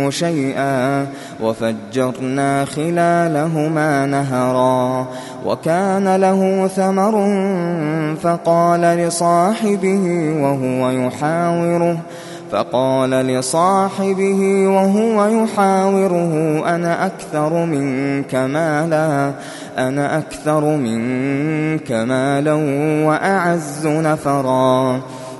منه شيئا وفجرنا خلالهما نهرا وكان له ثمر فقال لصاحبه وهو يحاوره فقال لصاحبه وهو يحاوره أنا أكثر منك مالا أنا أكثر منك مالا وأعز نفرا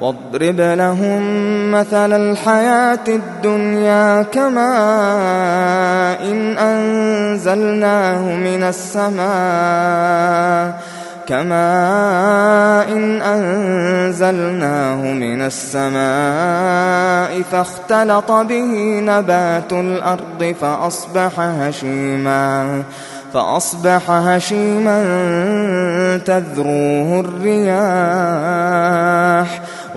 واضرب لهم مثل الحياة الدنيا كما إن أنزلناه من السماء كما إن أنزلناه من السماء فاختلط به نبات الأرض فأصبح هشيماً فأصبح هشيما تذروه الرياح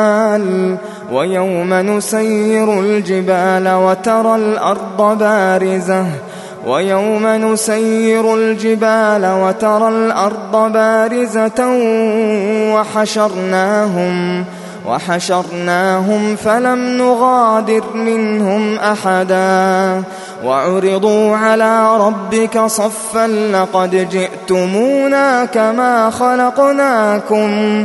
الجبال ويوم نسير الجبال وترى الأرض بارزة ويوم نسير الجبال وترى الأرض بارزة وحشرناهم وحشرناهم فلم نغادر منهم أحدا وعرضوا على ربك صفا لقد جئتمونا كما خلقناكم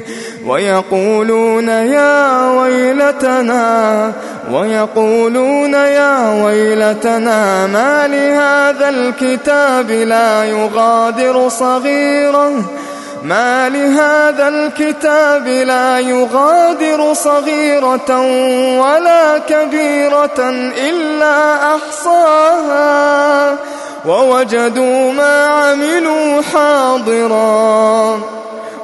ويقولون يا ويلتنا ويقولون يا ويلتنا ما لهذا الكتاب لا يغادر صغيرة ما لهذا الكتاب لا يغادر صغيرة ولا كبيرة إلا أحصاها. ووجدوا ما عملوا حاضراً.